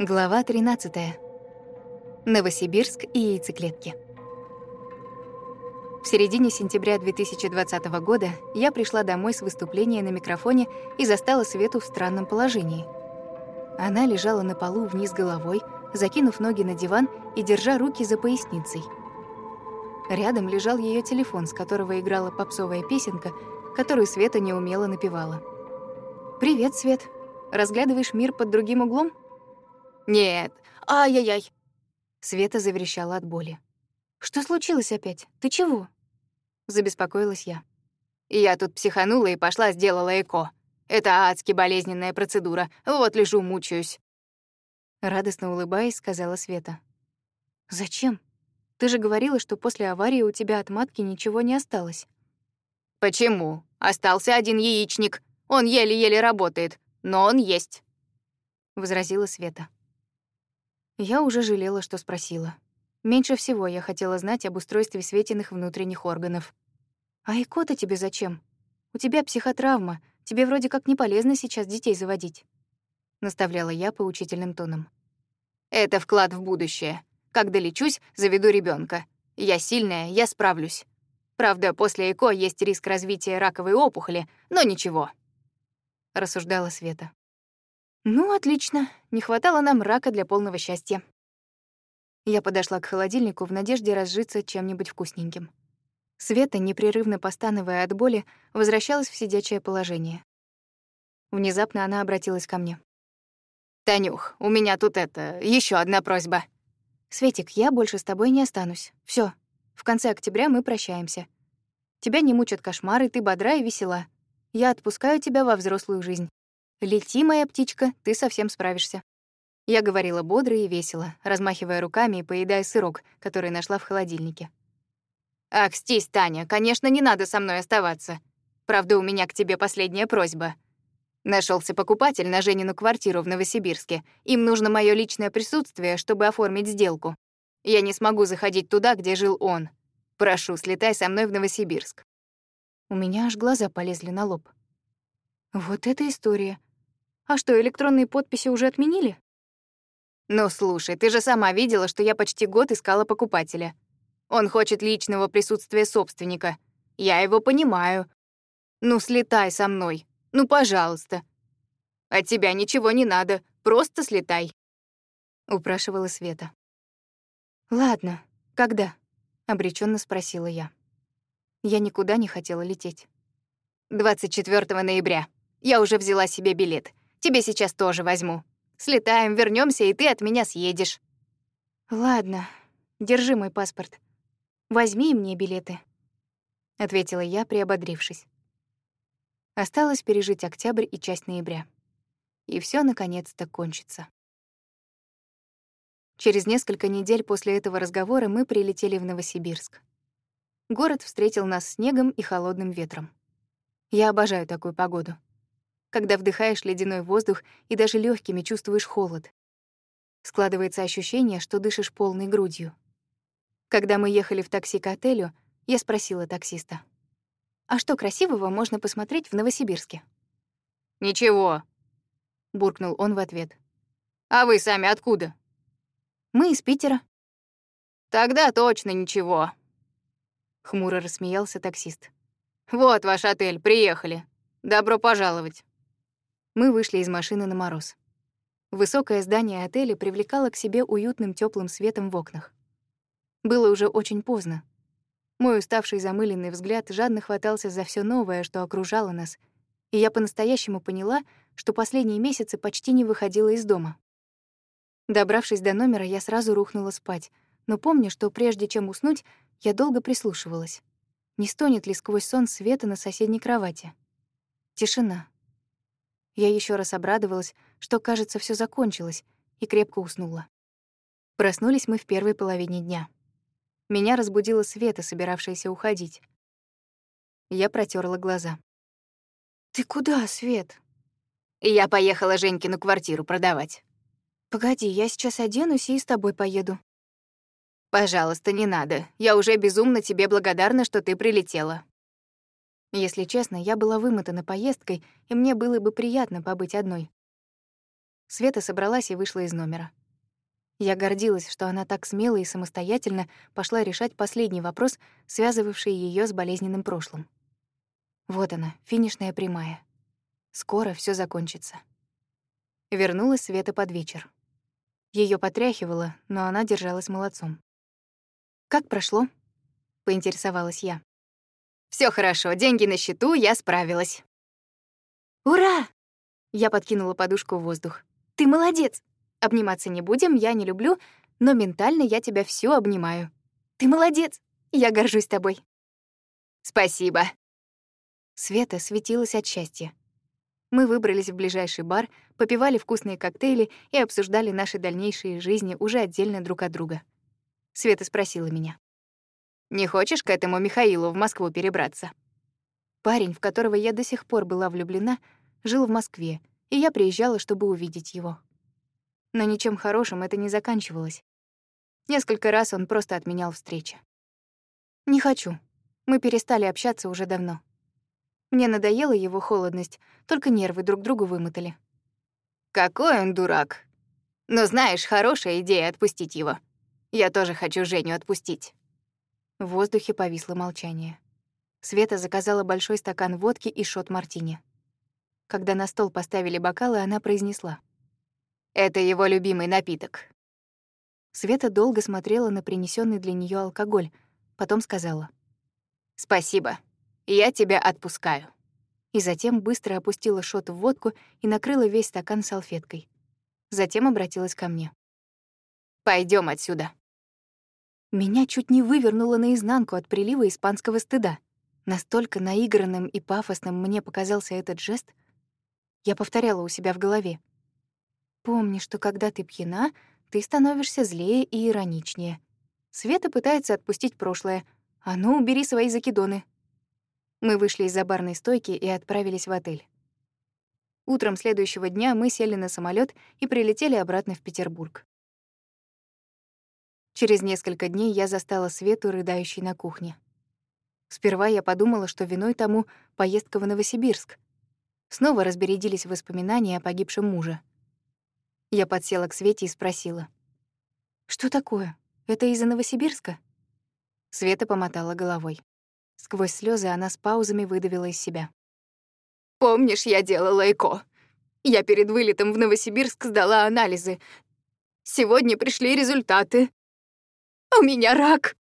Глава 13. Новосибирск и яйцеклетки. В середине сентября 2020 года я пришла домой с выступления на микрофоне и застала Свету в странном положении. Она лежала на полу вниз головой, закинув ноги на диван и держа руки за поясницей. Рядом лежал ее телефон, с которого играла попсовая песенка, которую Света неумело напевала. «Привет, Свет. Разглядываешь мир под другим углом?» «Нет, ай-яй-яй!» Света заверещала от боли. «Что случилось опять? Ты чего?» Забеспокоилась я. Я тут психанула и пошла сделала ЭКО. Это адски болезненная процедура. Вот лежу, мучаюсь. Радостно улыбаясь, сказала Света. «Зачем? Ты же говорила, что после аварии у тебя от матки ничего не осталось». «Почему? Остался один яичник. Он еле-еле работает, но он есть», — возразила Света. Я уже жалела, что спросила. Меньше всего я хотела знать об устройстве Светиных внутренних органов. «А ИКО-то тебе зачем? У тебя психотравма, тебе вроде как не полезно сейчас детей заводить», — наставляла я поучительным тоном. «Это вклад в будущее. Как долечусь, заведу ребенка. Я сильная, я справлюсь. Правда, после ЭКО есть риск развития раковой опухоли, но ничего», — рассуждала Света. «Ну, отлично. Не хватало нам рака для полного счастья». Я подошла к холодильнику в надежде разжиться чем-нибудь вкусненьким. Света, непрерывно постановая от боли, возвращалась в сидячее положение. Внезапно она обратилась ко мне. «Танюх, у меня тут это, еще одна просьба». «Светик, я больше с тобой не останусь. Все. В конце октября мы прощаемся. Тебя не мучат кошмары, ты бодра и весела. Я отпускаю тебя во взрослую жизнь. «Лети, моя птичка, ты совсем справишься». Я говорила бодро и весело, размахивая руками и поедая сырок, который нашла в холодильнике. «Ах, стись, Таня, конечно, не надо со мной оставаться. Правда, у меня к тебе последняя просьба. Нашелся покупатель на Женину квартиру в Новосибирске. Им нужно мое личное присутствие, чтобы оформить сделку. Я не смогу заходить туда, где жил он. Прошу, слетай со мной в Новосибирск». У меня аж глаза полезли на лоб. Вот эта история. А что, электронные подписи уже отменили? Ну, слушай, ты же сама видела, что я почти год искала покупателя. Он хочет личного присутствия собственника. Я его понимаю. Ну, слетай со мной. Ну, пожалуйста. От тебя ничего не надо. Просто слетай. Упрашивала Света. Ладно, когда? Обреченно спросила я. Я никуда не хотела лететь. 24 ноября. Я уже взяла себе билет. Тебе сейчас тоже возьму. Слетаем, вернемся, и ты от меня съедешь». «Ладно, держи мой паспорт. Возьми мне билеты», — ответила я, приободрившись. Осталось пережить октябрь и часть ноября. И все наконец-то кончится. Через несколько недель после этого разговора мы прилетели в Новосибирск. Город встретил нас снегом и холодным ветром. Я обожаю такую погоду когда вдыхаешь ледяной воздух и даже легкими чувствуешь холод. Складывается ощущение, что дышишь полной грудью. Когда мы ехали в такси к отелю, я спросила таксиста. «А что красивого можно посмотреть в Новосибирске?» «Ничего», — буркнул он в ответ. «А вы сами откуда?» «Мы из Питера». «Тогда точно ничего», — хмуро рассмеялся таксист. «Вот ваш отель, приехали. Добро пожаловать». Мы вышли из машины на мороз. Высокое здание отеля привлекало к себе уютным теплым светом в окнах. Было уже очень поздно. Мой уставший замыленный взгляд жадно хватался за все новое, что окружало нас, и я по-настоящему поняла, что последние месяцы почти не выходила из дома. Добравшись до номера, я сразу рухнула спать, но помню, что прежде чем уснуть, я долго прислушивалась. Не стонет ли сквозь сон света на соседней кровати? Тишина. Я еще раз обрадовалась, что, кажется, все закончилось, и крепко уснула. Проснулись мы в первой половине дня. Меня разбудила Света, собиравшаяся уходить. Я протерла глаза. «Ты куда, Свет?» «Я поехала Женькину квартиру продавать». «Погоди, я сейчас оденусь и с тобой поеду». «Пожалуйста, не надо. Я уже безумно тебе благодарна, что ты прилетела». Если честно, я была вымотана поездкой, и мне было бы приятно побыть одной. Света собралась и вышла из номера. Я гордилась, что она так смело и самостоятельно пошла решать последний вопрос, связывавший ее с болезненным прошлым. Вот она, финишная прямая. Скоро все закончится. Вернулась Света под вечер. Ее потряхивало, но она держалась молодцом. «Как прошло?» — поинтересовалась я. Все хорошо, деньги на счету, я справилась». «Ура!» — я подкинула подушку в воздух. «Ты молодец! Обниматься не будем, я не люблю, но ментально я тебя всю обнимаю. Ты молодец! Я горжусь тобой». «Спасибо». Света светилась от счастья. Мы выбрались в ближайший бар, попивали вкусные коктейли и обсуждали наши дальнейшие жизни уже отдельно друг от друга. Света спросила меня. Не хочешь к этому Михаилу в Москву перебраться?» Парень, в которого я до сих пор была влюблена, жил в Москве, и я приезжала, чтобы увидеть его. Но ничем хорошим это не заканчивалось. Несколько раз он просто отменял встречи. «Не хочу. Мы перестали общаться уже давно. Мне надоела его холодность, только нервы друг другу вымотали». «Какой он дурак! Но знаешь, хорошая идея отпустить его. Я тоже хочу Женю отпустить». В воздухе повисло молчание. Света заказала большой стакан водки и шот мартини. Когда на стол поставили бокалы, она произнесла. «Это его любимый напиток». Света долго смотрела на принесенный для нее алкоголь, потом сказала. «Спасибо, я тебя отпускаю». И затем быстро опустила шот в водку и накрыла весь стакан салфеткой. Затем обратилась ко мне. Пойдем отсюда». Меня чуть не вывернуло наизнанку от прилива испанского стыда. Настолько наигранным и пафосным мне показался этот жест. Я повторяла у себя в голове. «Помни, что когда ты пьяна, ты становишься злее и ироничнее. Света пытается отпустить прошлое. А ну, убери свои закидоны». Мы вышли из-за барной стойки и отправились в отель. Утром следующего дня мы сели на самолет и прилетели обратно в Петербург. Через несколько дней я застала Свету, рыдающей на кухне. Сперва я подумала, что виной тому поездка в Новосибирск. Снова разбередились воспоминания о погибшем муже. Я подсела к Свете и спросила. «Что такое? Это из-за Новосибирска?» Света помотала головой. Сквозь слезы она с паузами выдавила из себя. «Помнишь, я делала ЭКО? Я перед вылетом в Новосибирск сдала анализы. Сегодня пришли результаты. У меня рак!»